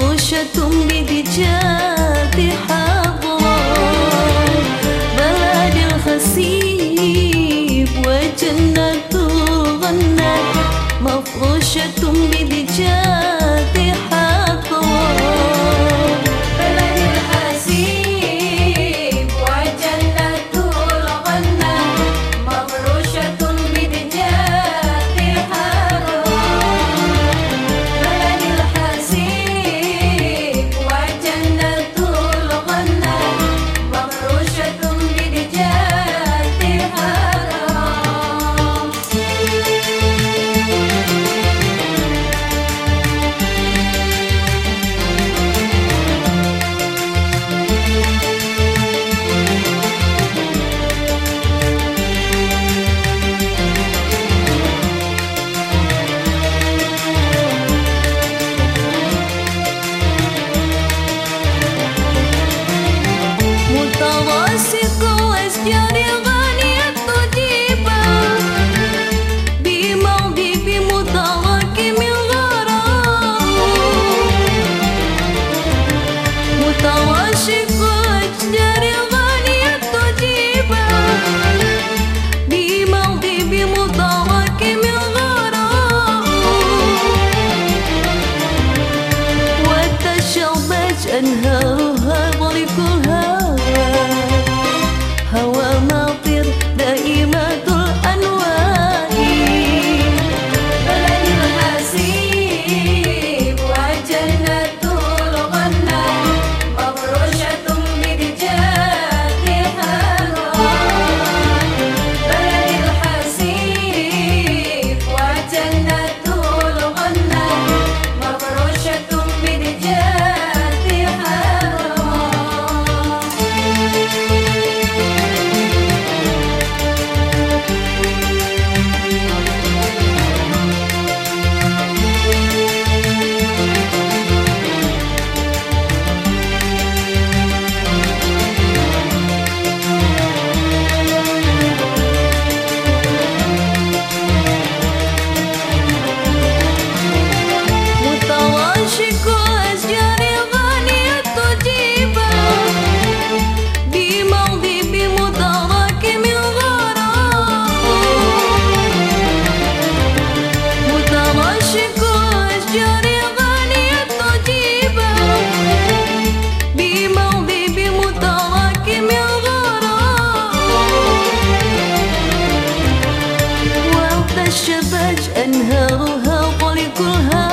مؤشة بدجاج حضرة بلد الخسيب وجنة غنى مفروشة بدجاج Tavo siekolas gerim الشفاج أنهارها طلقها